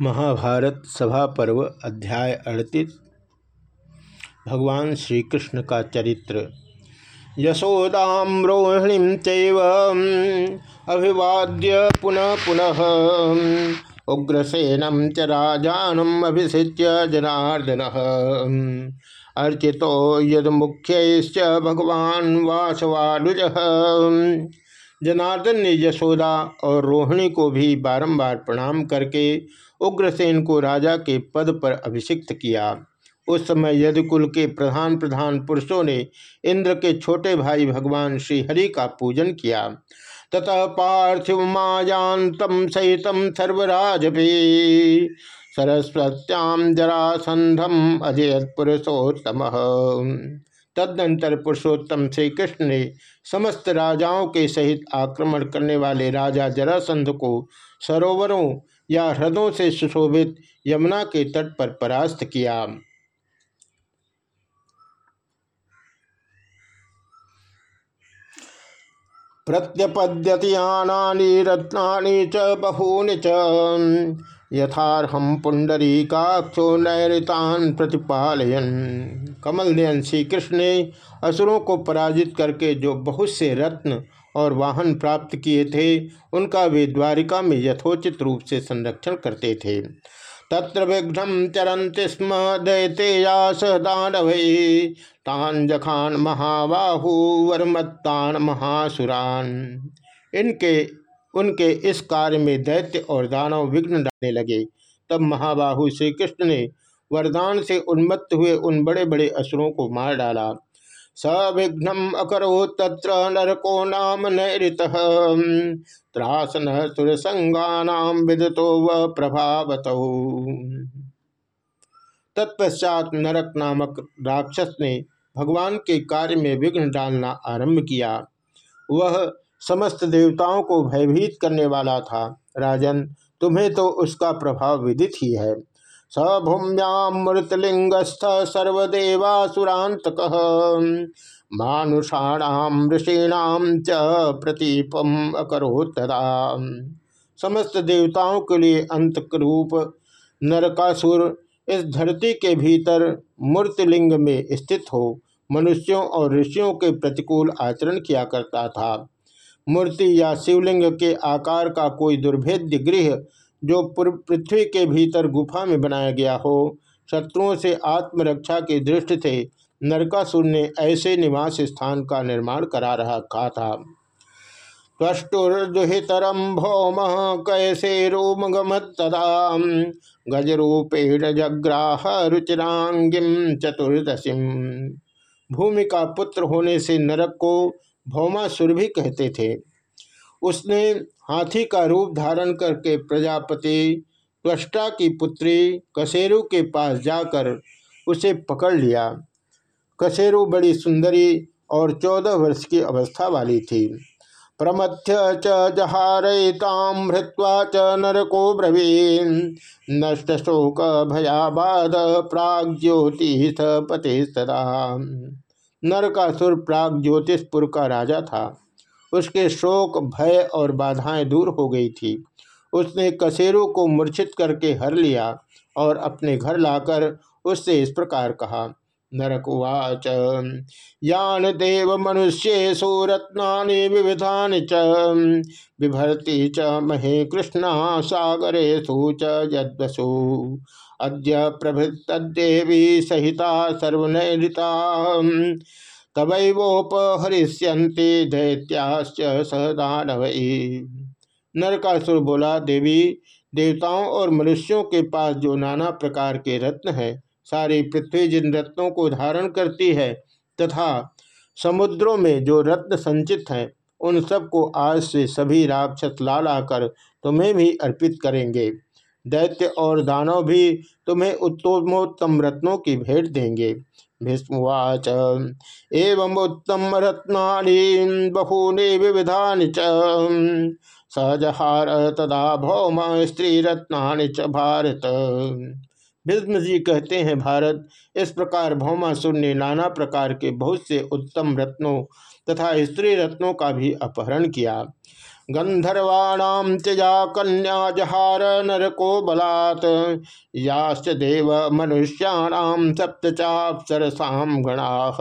महाभारत सभा पर्व अध्याय अड़तीस। भगवान श्री कृष्ण का चरित्र। यशोदाम रोहिणी चैव अभिवाद्य पुनः पुनः। उग्रसेनम च राजानम अभिषिच्य जनार्दन। अर्चितो यद मुख्य भगवान वासवानुज। जनार्दन ने यशोदा और रोहिणी को भी बारंबार प्रणाम करके उग्रसेन को राजा के पद पर अभिषिक्त किया। उस समय यदुकुल के प्रधान प्रधान पुरुषों ने इंद्र के छोटे भाई भगवान श्री हरि का पूजन किया। ततः पार्थिव मायांतम सहित सर्वराज भी सरस्वत्याम जरासंधम अजय पुरुषोत्तम तदनंतर पुरुषोत्तम श्री कृष्ण ने समस्त राजाओं के सहित आक्रमण करने वाले राजा जरासंध को सरोवरों या ह्रदों से सुशोभित यमुना के तट पर परास्त किया। प्रत्यपद्यति आनानि रत्नानि च बहूनि च। यथारहम पुंडरीकाक्षो नैरितान प्रतिपालयन। कमल नयन श्री कृष्ण ने असुरों को पराजित करके जो बहुत से रत्न और वाहन प्राप्त किए थे, उनका वे द्वारिका में यथोचित रूप से संरक्षण करते थे। तत्र विघ्न चरंति स्म दैते दैतेयास दानव। तान जखान महाबाहु वरमत्तान महासुरान। इनके उनके इस कार्य में दैत्य और दानव विघ्न डालने लगे। तब महाबाहु श्री कृष्ण ने वरदान से उन्मत्त हुए उन बड़े बड़े असुरों को मार डाला। सविघ्नम अकरो तत्र नरको नाम नैरित त्रासन सुरसंगानाम विदतो व प्रभावत। तत्पश्चात नरक नामक राक्षस ने भगवान के कार्य में विघ्न डालना आरंभ किया। वह समस्त देवताओं को भयभीत करने वाला था। राजन, तुम्हें तो उसका प्रभाव विदित ही है। स भूम्याम मृतलिंगस्थ सर्वदेवासुरांतक मानुषाणाम ऋषीणाम च प्रतीपम अकरोत्तरा समस्त देवताओं के लिए अंतरूप नरकासुर इस धरती के भीतर मूर्तिलिंग में स्थित हो, मनुष्यों और ऋषियों के प्रतिकूल आचरण किया करता था। मूर्ति या शिवलिंग के आकार का कोई दुर्भेद्य गृह जो पूर्व पृथ्वी के भीतर गुफा में बनाया गया हो, शत्रुओं से आत्मरक्षा की दृष्टि से नरकासुर ने ऐसे निवास स्थान का निर्माण करा रहा था। त्वष्टुर्दुहितरम भौम कैसे रोमगमत्तदा गजरूपेण जग्राह रुचिरांगिम चतुर्दशीम भूमि का पुत्र होने से नरक को भौमासुर भी कहते थे। उसने हाथी का रूप धारण करके प्रजापति, त्वष्टा की पुत्री, कसेरु के पास जाकर उसे पकड़ लिया। कसेरु बड़ी सुंदरी और चौदह वर्ष की अवस्था वाली थी। प्रमथ्य च हृत्वा च नरको ब्रवीन। नष्ट शोक भयाबाद प्राग ज्योति पति सदा। नरकासुर प्राग ज्योतिषपुर का राजा था। उसके शोक, भय और बाधाएँ दूर हो गई थी। उसने कसेरों को मूर्छित करके हर लिया और अपने घर लाकर उससे इस प्रकार कहा नरकुवाच यान देव मनुष्य सुरत्ना विविधा च। बिभर्ति च महे कृष्णा सागरे च यदसु अद्य प्रभृतदेवी सहिता सर्वनैता तवैवोपहरिष्यन्ति दैत्याश्च सहदानवई नरकासुर बोला, देवी, देवताओं और मनुष्यों के पास जो नाना प्रकार के रत्न हैं सारी पृथ्वी जिन रत्नों को धारण करती है तथा समुद्रों में जो रत्न संचित हैं, उन सबको आज से सभी राक्षस ला लाकर तुम्हें भी अर्पित करेंगे। दैत्य और दानव भी तुम्हें उत्तमोत्तम रत्नों की भेंट देंगे। भीष्मवाच, एवं उत्तम रत्ना बहूनि विविधा च, सहजहार तदा भौम स्त्री रत्ना च भारत। भीष्म जी कहते हैं, भारत, इस प्रकार भौमासुर ने नाना प्रकार के बहुत से उत्तम रत्नों तथा स्त्री रत्नों का भी अपहरण किया। गंधर्वाणाम त्यजा कन्या जहार नरको बलात्, याश्च देव मनुष्याणाम सप्तचापसरसाम गणा।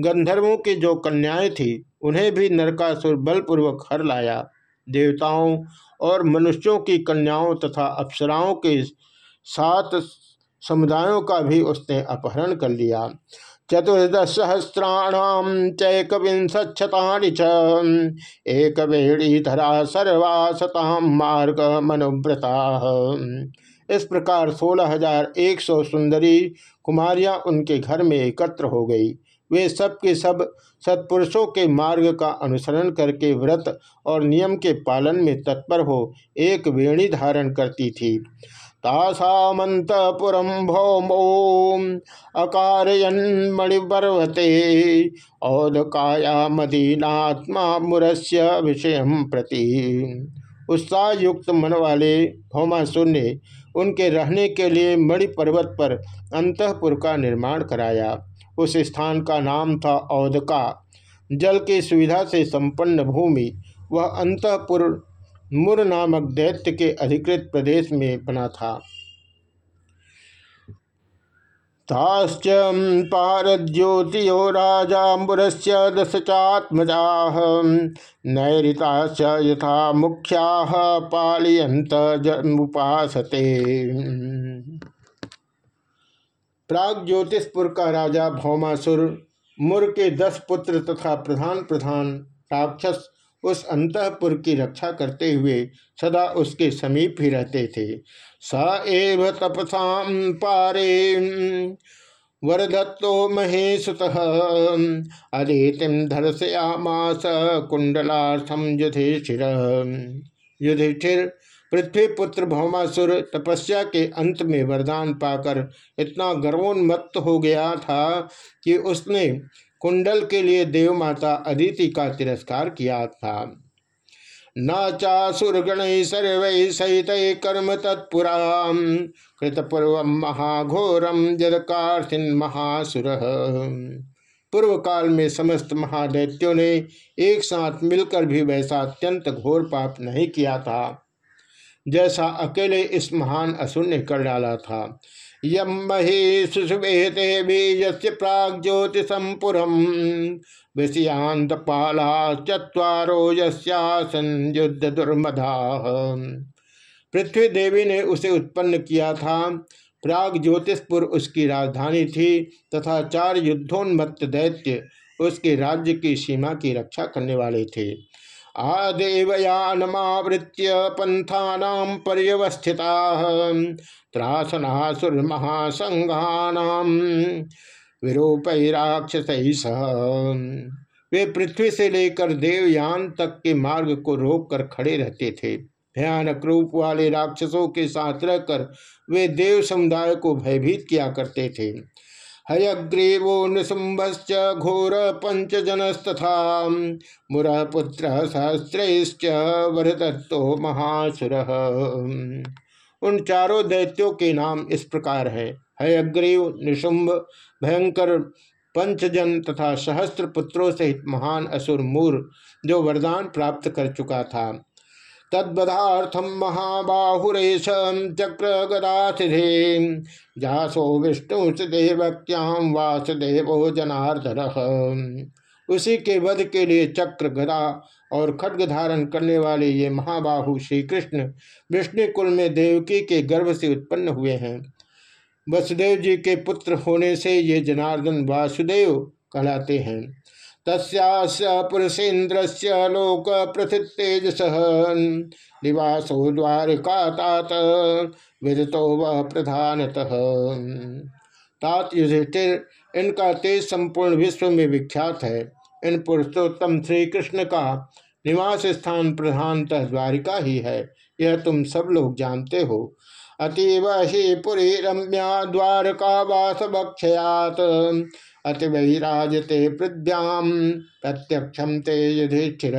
गंधर्वों की जो कन्याएँ थी, उन्हें भी नरकासुर बलपूर्वक हर लाया। देवताओं और मनुष्यों की कन्याओं तथा अप्सराओं के सात समुदायों का भी उसने अपहरण कर लिया। चतुर्दश सहस्राणाम चैक विंशता च एक धरा सर्वा सताम मार्ग मनुव्रता। इस प्रकार सोलह हज़ार एक सौ सुंदरी कुमारियाँ उनके घर में एकत्र हो गई। वे सब के सब सत्पुरुषों के मार्ग का अनुसरण करके व्रत और नियम के पालन में तत्पर हो एक वेणी धारण करती थी। तासामंतपुरम भौमो अकारयन मणिपर्वते औदकाया मदीनात्मा मुरस्य विषय प्रति। उत्साह युक्त मन वाले भौमासुर ने उनके रहने के लिए मणि पर्वत पर अंतपुर का निर्माण कराया। उस स्थान का नाम था औदका जल की सुविधा से संपन्न भूमि, वह अंतपुर मुर नामक दैत्य के अधिकृत प्रदेश में बना था। ताश्च पारद्योतियो राजाबुरस्य दशचात्मजा, नैरिताश्च यथा मुख्या पालयंत जन्मुपासते। प्राग ज्योतिषपुर का राजा भौमासुर, मुर के दस पुत्र तथा प्रधान प्रधान राक्षस उस अंतपुर की रक्षा करते हुए सदा उसके समीप ही रहते थे। स एव तपसा पारे वरदत्तो महेशुत अदितिम धर्षयामास कुंडलार्थम युधिष्ठिर। युधिष्ठिर पृथ्वी पुत्र भौमासुर तपस्या के अंत में वरदान पाकर इतना गर्वोन्मत्त हो गया था कि उसने कुंडल के लिए देवमाता अदिति का तिरस्कार किया था। न चासुरगण सर्व सहित कर्म तत्पुरा कृतपूर्व महाघोरम जदकार्थिन महासुर पूर्व काल में समस्त महादैत्यों ने एक साथ मिलकर भी वैसा अत्यंत घोर पाप नहीं किया था। जैसा अकेले इस महान असुर ने कर डाला था। यम मही सुषुवेते बीजस्य प्राग ज्योतिषपुरम विषयांत पाला युद्ध दुर्मधा पृथ्वी देवी ने उसे उत्पन्न किया था। प्राग ज्योतिषपुर उसकी राजधानी थी तथा चार युद्धोन्मत्त दैत्य उसके राज्य की सीमा की रक्षा करने वाले थे। आदेवयानमावृत्य पंथानाम पर्यवस्थिता राक्षस सह। वे पृथ्वी से लेकर देवयान तक के मार्ग को रोक कर खड़े रहते थे। भयानक रूप वाले राक्षसों के साथ रहकर वे देव समुदाय को भयभीत किया करते थे। हयग्रीवो नृशुंभश्च घोर पंचजनस्तथा मुरपुत्र सहस्रैश्च वरदत्तो महासुर। उन चारों दैत्यों के नाम इस प्रकार है। हयग्रीव निशुंभ भयंकर पंचजन तथा सहस्त्र पुत्रों सहित महान असुर मूर जो वरदान प्राप्त कर चुका था। तद्वदार्थम महाबाहुरेश चक्र गदाथिधे जासो विष्णु देवक्याम वासुदेवो जनार्दन। उसी के वध के लिए चक्र गदा और खड्ग धारण करने वाले ये महाबाहु श्री कृष्ण विष्णु कुल में देवकी के गर्भ से उत्पन्न हुए हैं। वसुदेव जी के पुत्र होने से ये जनार्दन वासुदेव कहलाते हैं। पुरुषेन्द्र से लोक प्रथितेजस निवासो द्वारिका तात विदतो वह प्रधानतः। तात युधिष्ठिर, इनका तेज संपूर्ण विश्व में विख्यात है। इन पुरुषोत्तम श्री कृष्ण का निवास स्थान प्रधानतः द्वारिका ही है। यह तुम सब लोग जानते हो। अतीव ही पुरी रम्या द्वारका वास बक्षयात अति वैराजते पृथ्व्याम प्रत्यक्षम ते युधिष्ठिर।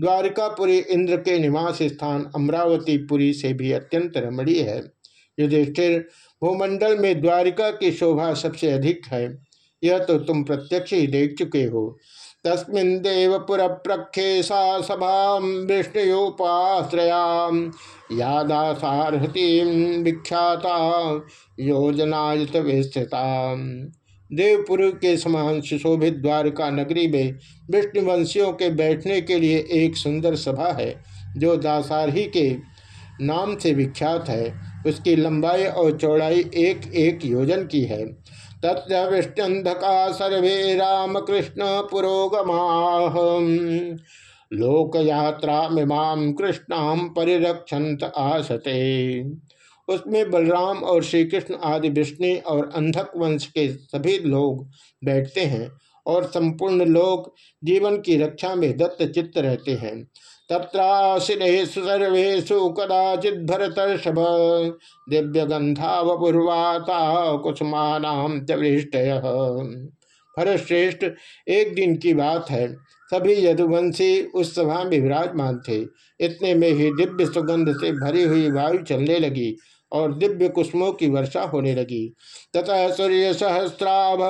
द्वारिकापुरी इंद्र के निवास स्थान अमरावतीपुरी से भी अत्यंत रमणीय है। युधिष्ठिर, भूमंडल में द्वारिका की शोभा सबसे अधिक है। यह तो तुम प्रत्यक्ष ही देख चुके हो। तस्मिन् देवपुर प्रख्ये सा सभा विष्णुपाश्रया यादासारहती विख्याता योजनायुत विस्तृता देवपुर के समान सुशोभित द्वारका नगरी में विष्णुवंशियों के बैठने के लिए एक सुंदर सभा है, जो दासारही के नाम से विख्यात है। उसकी लंबाई और चौड़ाई एक एक योजन की है। तत्र विष्णुंधका सर्वे राम कृष्ण पुरोगमा। लोकयात्रा मिमाम कृष्णाम परिरक्षंत आसते। उसमें बलराम और श्री कृष्ण आदि विष्णु और अंधक वंश के सभी लोग बैठते हैं और संपूर्ण लोक जीवन की रक्षा में दत्त चित्त रहते हैं। तत्राशिनेषु सर्वेशु कदाचित भरतर्षभ। दिव्य गंधावपूर्वाता कुसुमानाम चवृष्टय भरतश्रेष्ठ, एक दिन की बात है। सभी यदुवंशी उस सभा में विराजमान थे। इतने में ही दिव्य सुगंध से भरी हुई वायु चलने लगी। और दिव्य कुसुमों की वर्षा होने लगी। तथा सूर्य सहस्राभ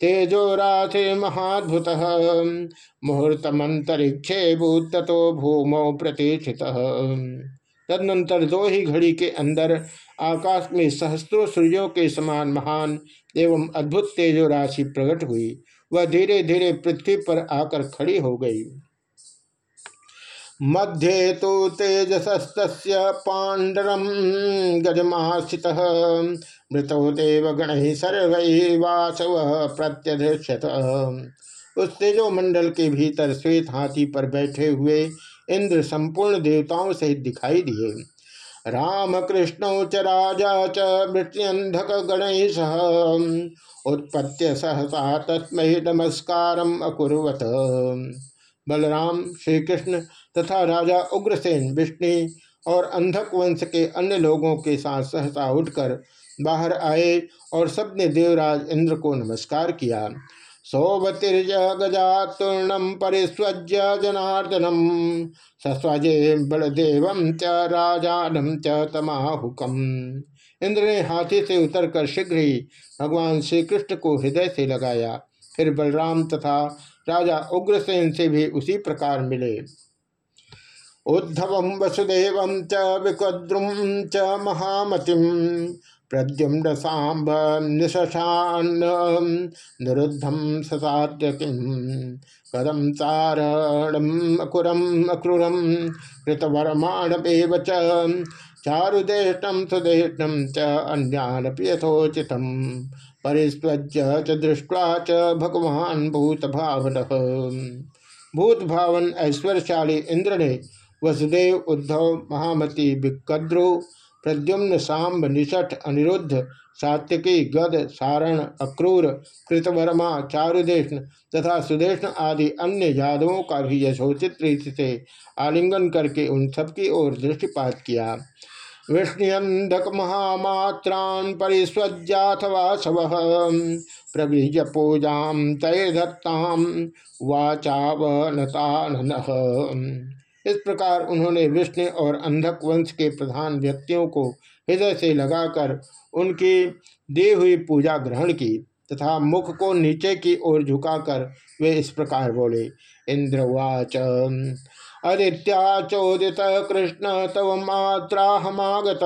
तेजो राथे महाद्भुत मुहूर्तमंतरिक्षे भूत तो भूमौ प्रतिष्ठित तदनंतर दो ही घड़ी के अंदर आकाश में सहस्त्रों सूर्यों के समान महान एवं अद्भुत तेजो राशि प्रकट हुई। वह धीरे धीरे पृथ्वी पर आकर खड़ी हो गई। मध्ये तो तेजसस्त पांडरम गजमाश्रित मृतो देवगण सर्व वासव प्रत्यधत उस तेजो मंडल के भीतर श्वेत हाथी पर बैठे हुए इंद्र संपूर्ण देवताओं सहित दिखाई दिए। राम कृष्ण च राजा च मृत्यंधक गणेश उत्पत्ति सहसा तस्म नमस्कार अकुर्वत। बलराम श्री कृष्ण तथा राजा उग्रसेन, विष्णु और अंधक वंश के अन्य लोगों के साथ सहसा उठकर बाहर आए और सबने देवराज इंद्र को नमस्कार किया। सौवतिर्ज गजातूर्णम परिस्वज्य जनार्दनम, सस्वजे बलदेव च राजानम च तमाहुकम। इंद्र ने हाथी से उतरकर शीघ्र ही भगवान श्री कृष्ण को हृदय से लगाया। फिर बलराम तथा राजा उग्रसेन से भी उसी प्रकार मिले। उद्धव वसुदेव च विकद्रुम च महामति प्रद्युम्न सांब निरुद्धम ससात्यतिम कदम चारणम अकुरम अक्रूरम कृतवर्माणमेव चारुदेष्टम सुदेष्टम च अन्यानपि यथोचितम परिस्वज्य च दृष्ट्वा च भगवान भूत भावन भूत भावन ऐश्वर्यशाली इंद्र ने वसुदेव उद्धव महामती विकद्रु प्रद्युम्न सांब निषठ अनिरुद्ध सात्यकी गद सारण अक्रूर कृतवर्मा चारुदेष्ण तथा सुदेष्ण आदि अन्य यादवों का भी यशोचित रीति से आलिंगन करके उन सबकी ओर दृष्टिपात किया। विष्णुअंधक महामात्रान परिस्वज्जाथवासव। प्रगृह्य पूजा तय दत्ताम वाचावनतान इस प्रकार उन्होंने विष्णु और अंधक वंश के प्रधान व्यक्तियों को हृदय से लगाकर उनकी दी हुई पूजा ग्रहण की तथा मुख को नीचे की ओर झुकाकर वे इस प्रकार बोले, इंद्रवाच चोदित कृष्ण तव मात्राहमागत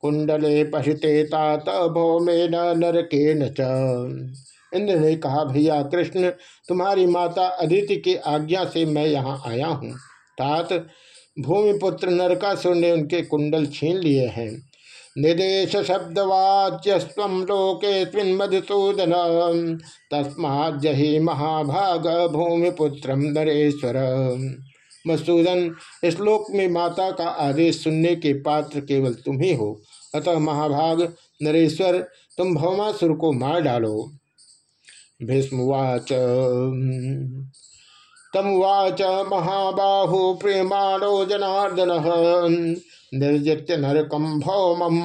कुंडले पशिते तात भौमे नरके इंद्र ने कहा, भैया कृष्ण, तुम्हारी माता अदिति की आज्ञा से मैं यहाँ आया हूँ। तात भूमिपुत्र नरकासुर ने उनके कुंडल छीन लिए हैं। निदेश शब्दवाच्यस्व लोके मधुसूदन। तस्मा जही महाभाग भूमिपुत्र नरेश्वर। मसूदन श्लोक में माता का आदेश सुनने के पात्र केवल तुम ही हो। अतः महाभाग, नरेश्वर, तुम भौमासुर को मार डालो। भीष्मवाच। तमुवाच महाबाहु प्रेमाणो जनार्दन। निर्जित्य नरकम भौमम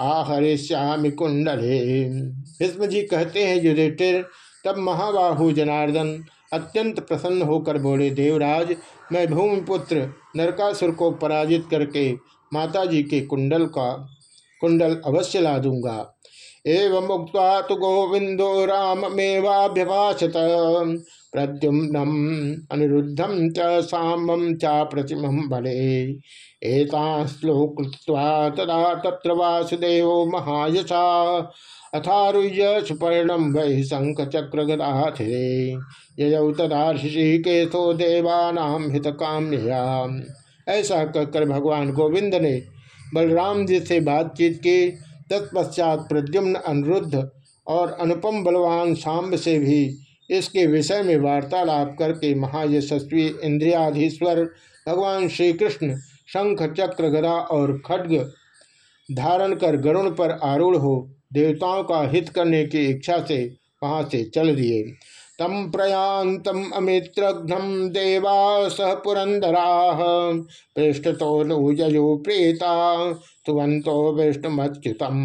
आहरिश्यामि कुंडले भीष्म जी कहते हैं, युधिष्ठिर, तब महाबाहु जनार्दन अत्यंत प्रसन्न होकर बोले, देवराज, मैं भूमिपुत्र नरकासुर को पराजित करके माता जी के कुंडल का, कुंडल अवश्य ला दूँगा। एवं मुक्त तो गोविंदो राममेवाभ्यभाषत प्रद्युम्नम अनिरुद्धम च चा प्रतिम बले। श्लोक तदा तत्र वासुदेव महायशा अथारुह्य सुपर्णम वै शंख चक्र गदाथिरे यजौ तदा ऋषिकेशो देवानाम हित ऐसा कहकर भगवान गोविंद ने बलराम जी से बातचीत की। तत्पश्चात प्रद्युम्न अनिरुद्ध और अनुपम बलवान सांब से भी इसके विषय में वार्तालाप करके महायशस्वी इंद्रियाधीश्वर भगवान श्री कृष्ण शंख, चक्र, गदा और खड्ग धारण कर गरुण पर आरूढ़ हो, देवताओं का हित करने की इच्छा से वहाँ से चल दिए। तम प्रयांतम अमित्रघ्नम देवा सह पुरंदरा पृष्ठ तो नुजयो प्रेता तुवंतो विष्णुमच्युतम।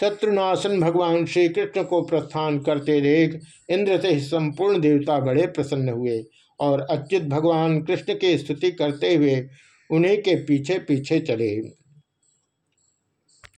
शत्रुनाशन भगवान श्री कृष्ण को प्रस्थान करते देख इंद्र से संपूर्ण देवता बड़े प्रसन्न हुए और अच्युत भगवान कृष्ण की स्तुति करते हुए उन्हीं के पीछे पीछे चले।